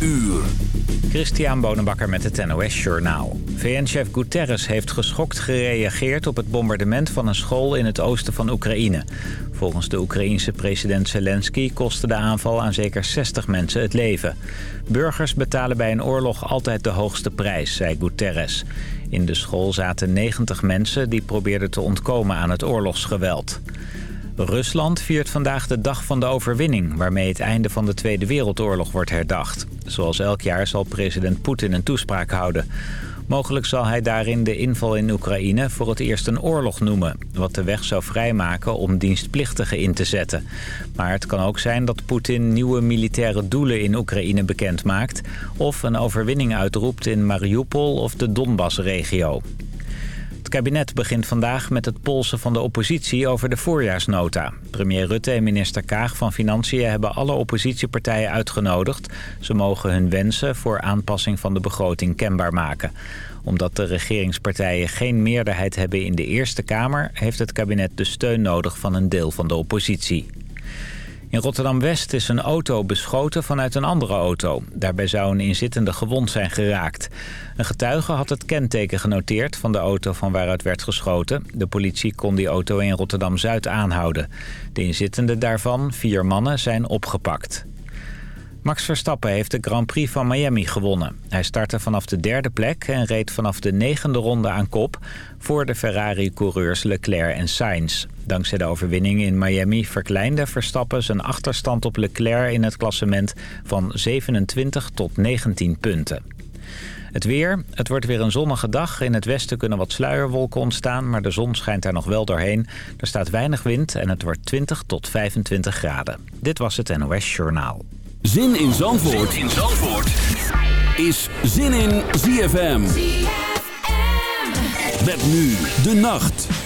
uur. Christian Bonenbakker met het NOS Journaal. VN-chef Guterres heeft geschokt gereageerd op het bombardement van een school in het oosten van Oekraïne. Volgens de Oekraïense president Zelensky kostte de aanval aan zeker 60 mensen het leven. Burgers betalen bij een oorlog altijd de hoogste prijs, zei Guterres. In de school zaten 90 mensen die probeerden te ontkomen aan het oorlogsgeweld. Rusland viert vandaag de dag van de overwinning... waarmee het einde van de Tweede Wereldoorlog wordt herdacht. Zoals elk jaar zal president Poetin een toespraak houden. Mogelijk zal hij daarin de inval in Oekraïne voor het eerst een oorlog noemen... wat de weg zou vrijmaken om dienstplichtigen in te zetten. Maar het kan ook zijn dat Poetin nieuwe militaire doelen in Oekraïne bekendmaakt... of een overwinning uitroept in Mariupol of de Donbass-regio. Het kabinet begint vandaag met het polsen van de oppositie over de voorjaarsnota. Premier Rutte en minister Kaag van Financiën hebben alle oppositiepartijen uitgenodigd. Ze mogen hun wensen voor aanpassing van de begroting kenbaar maken. Omdat de regeringspartijen geen meerderheid hebben in de Eerste Kamer... heeft het kabinet de steun nodig van een deel van de oppositie. In Rotterdam-West is een auto beschoten vanuit een andere auto. Daarbij zou een inzittende gewond zijn geraakt. Een getuige had het kenteken genoteerd van de auto van waaruit werd geschoten. De politie kon die auto in Rotterdam-Zuid aanhouden. De inzittenden daarvan, vier mannen, zijn opgepakt. Max Verstappen heeft de Grand Prix van Miami gewonnen. Hij startte vanaf de derde plek en reed vanaf de negende ronde aan kop... voor de Ferrari-coureurs Leclerc en Sainz. Dankzij de overwinning in Miami verkleinde Verstappen zijn achterstand op Leclerc in het klassement... van 27 tot 19 punten. Het weer. Het wordt weer een zonnige dag. In het westen kunnen wat sluierwolken ontstaan, maar de zon schijnt daar nog wel doorheen. Er staat weinig wind en het wordt 20 tot 25 graden. Dit was het NOS Journaal. Zin in Zandvoort, zin in Zandvoort. is Zin in ZFM. Met nu de nacht.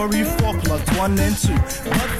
Glory for plug one and two. But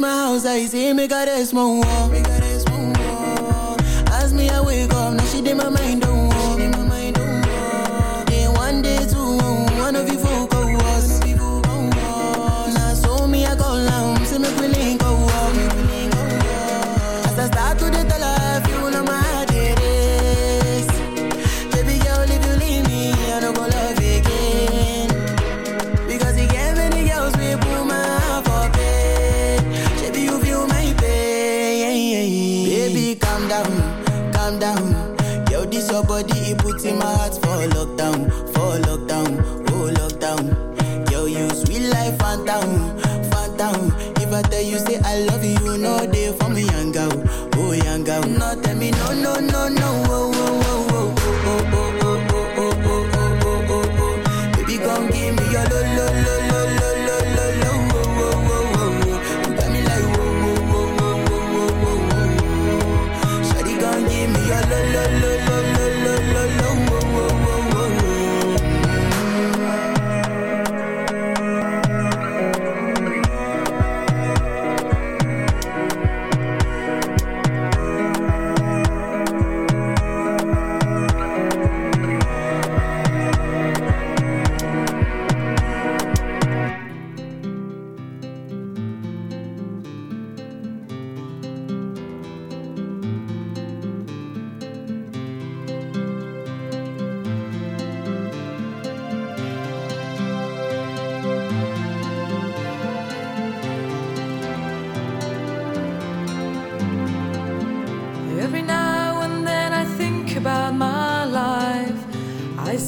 my house, I see me got a small wall.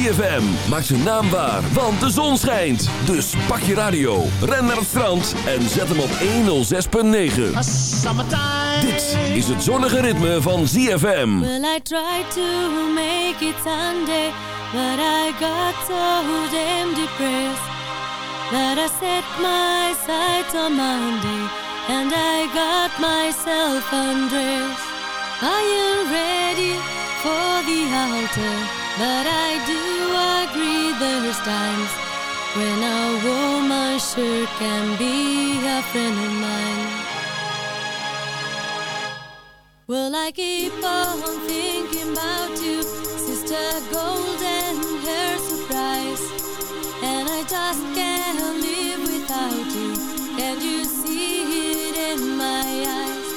ZFM. Maak zijn naam waar, want de zon schijnt. Dus pak je radio, ren naar het strand en zet hem op 106.9. Dit is het zonnige ritme van ZFM. Well, I tried to make it Sunday, but I got so damn depressed that I set my sights on Monday and I got myself undressed. Are you ready for the altar? But I do agree there's times when a woman sure can be a friend of mine. Well, I keep on thinking about you, sister golden hair surprise. And I just can't live without you. Can you see it in my eyes?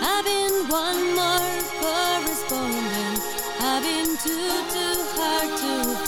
I've been one more correspondent. I've been too, too hard to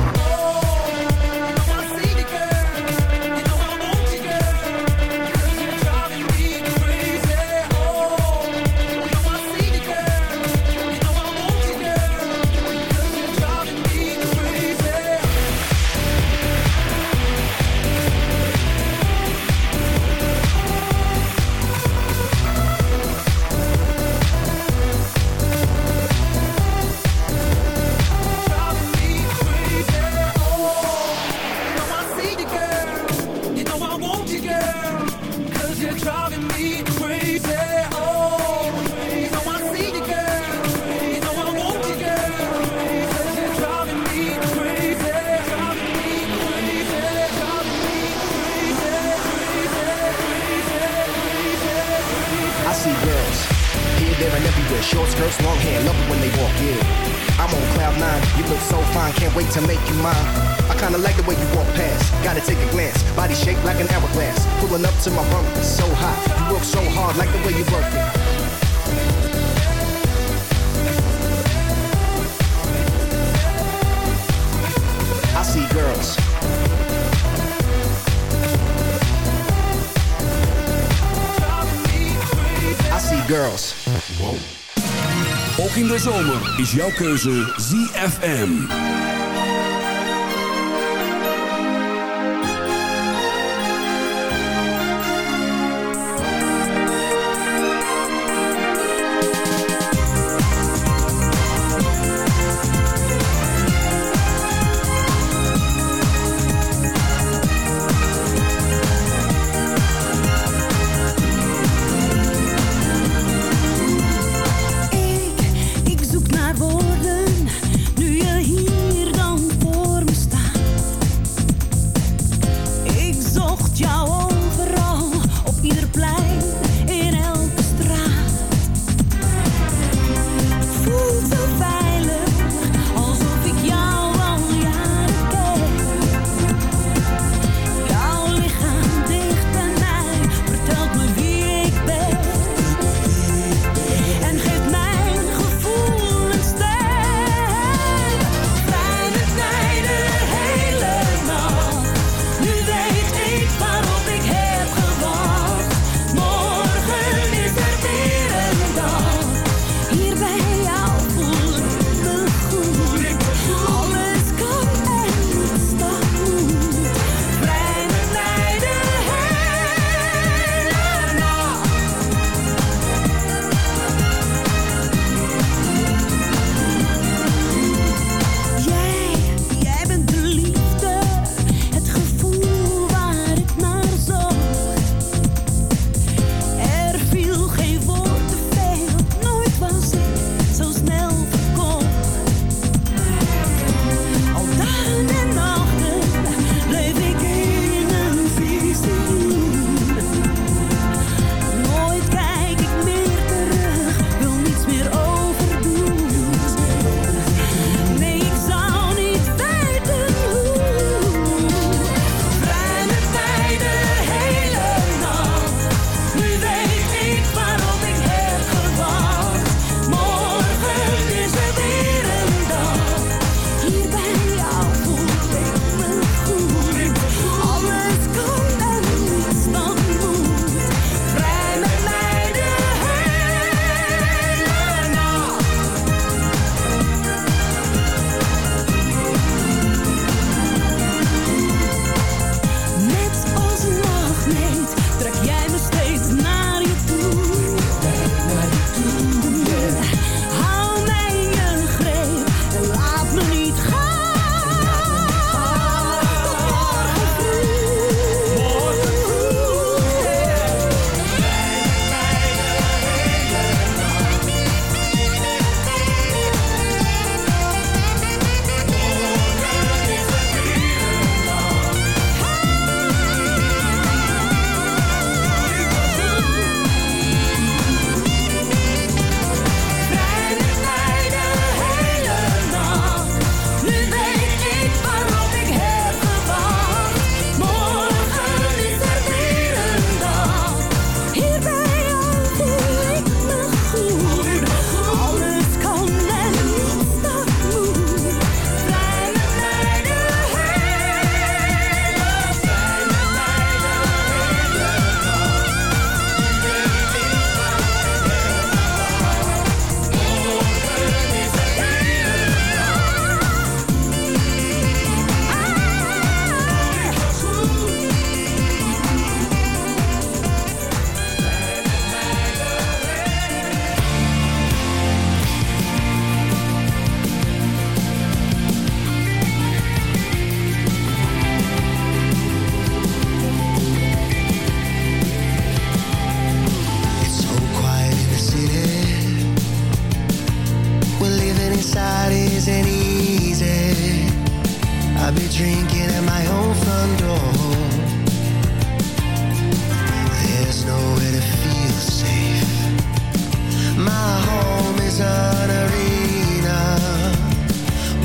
jouw keuze ZFM.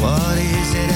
What is it?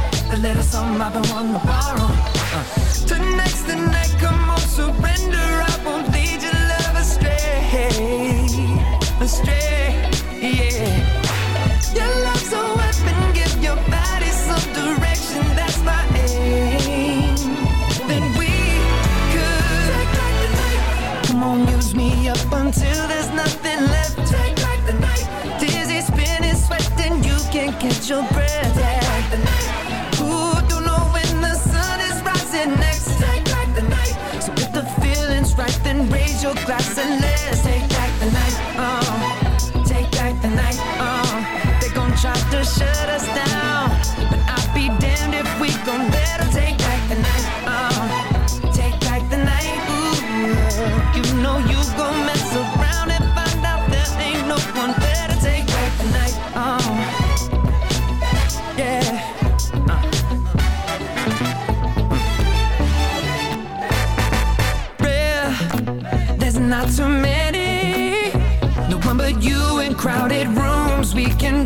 A little something I've been wanting to borrow. Uh. Tonight's the night, come on, surrender. I won't lead your love astray, astray, yeah. Your love's a weapon, give your body some direction. That's my aim. Then we could take back the night. Come on, use me up until then. shut us down. But I'd be damned if we gon' let her take back the night. Uh, take back the night. Ooh, you know you gon' mess around and find out there ain't no one better. Take back the night. Uh, yeah. Uh. not too many No one but you in crowded rooms We can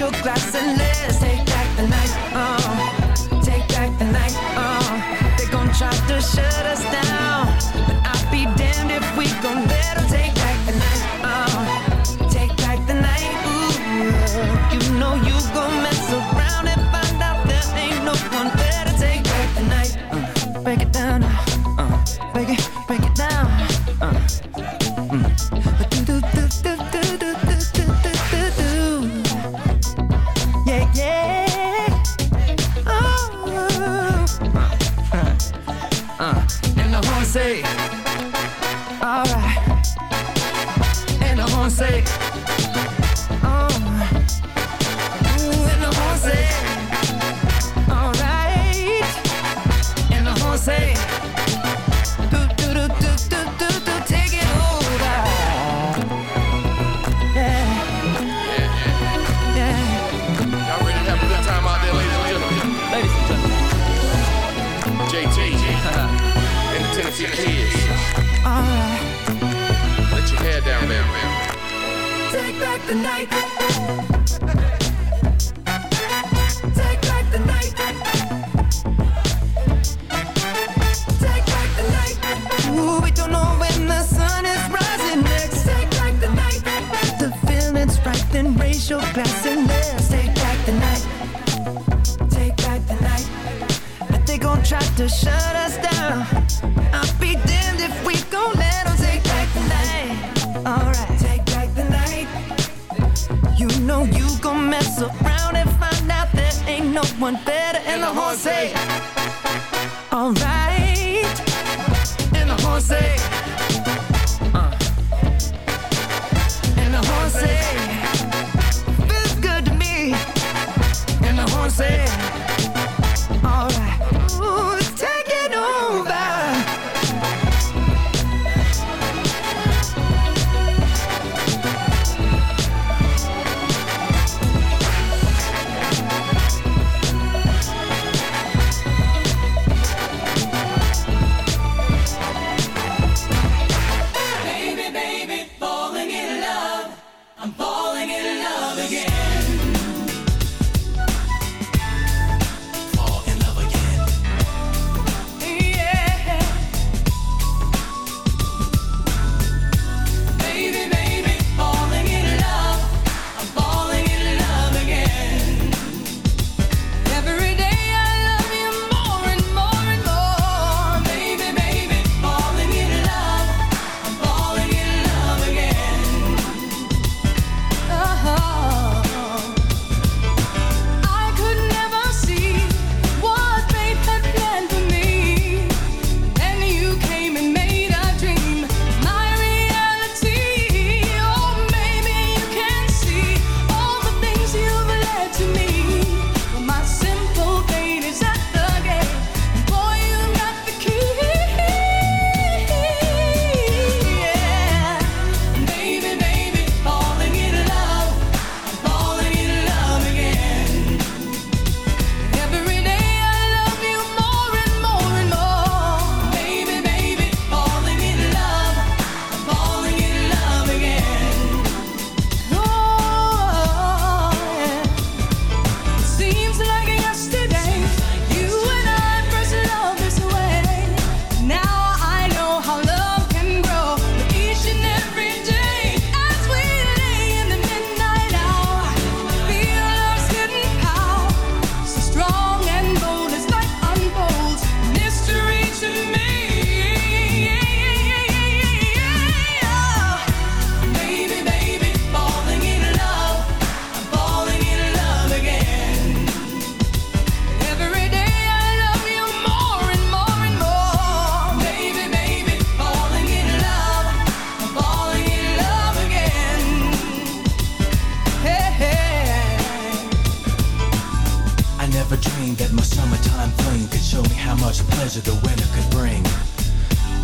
your glass and the night.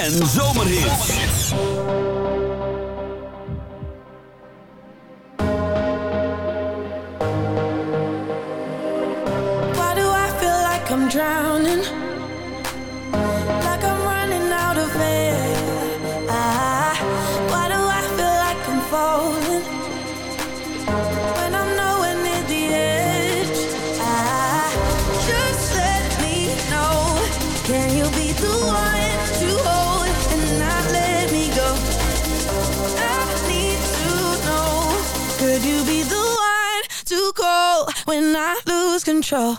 en zomerhits. when I lose control.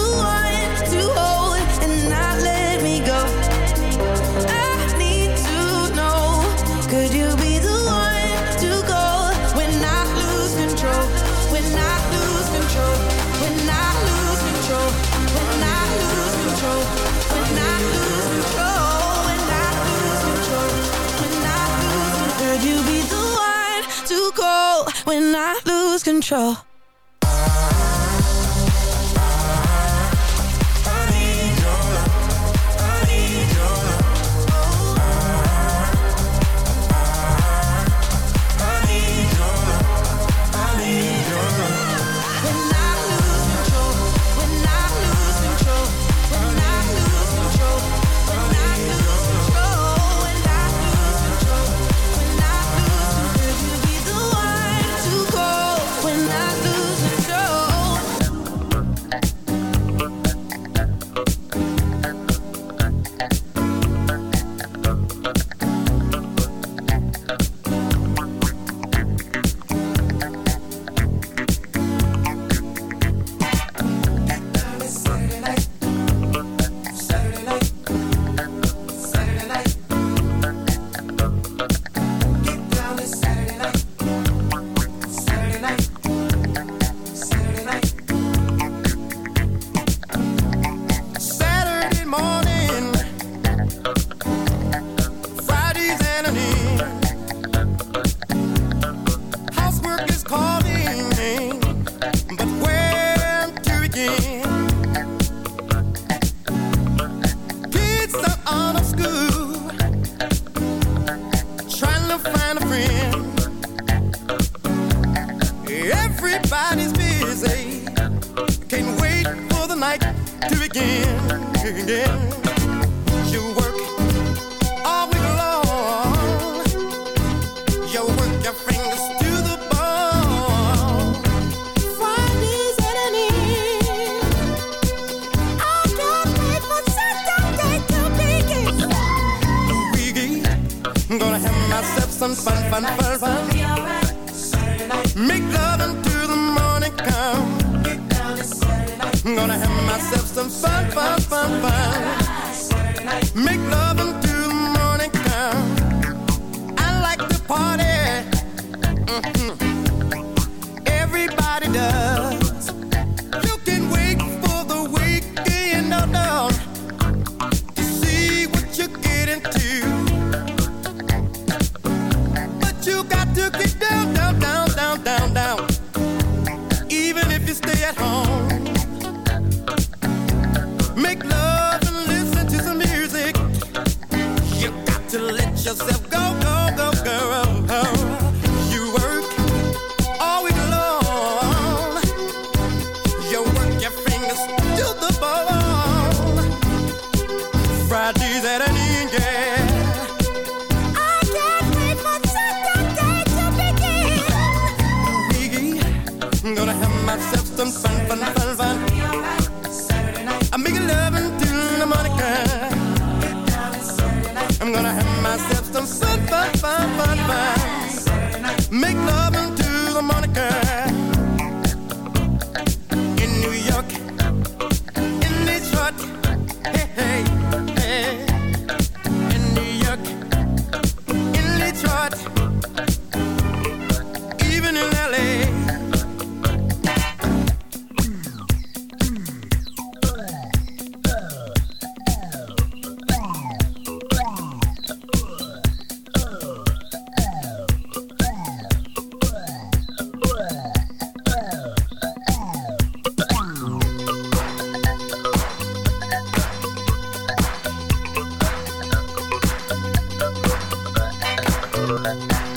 control. gonna have myself some fun, fun, fun, fun. Make love and Música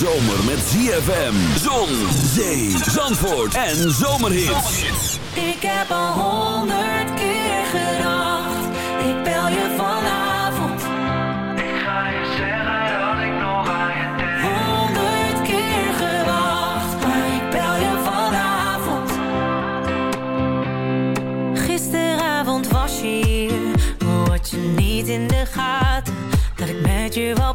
zomer met ZFM. Zon, zee, zandvoort en zomerhits. Ik heb al honderd keer gedacht, ik bel je vanavond. Ik ga je zeggen dat ik nog aan je denk. Honderd keer gewacht, maar ik bel je vanavond. Gisteravond was je hier, maar je niet in de gaten. Dat ik met je wel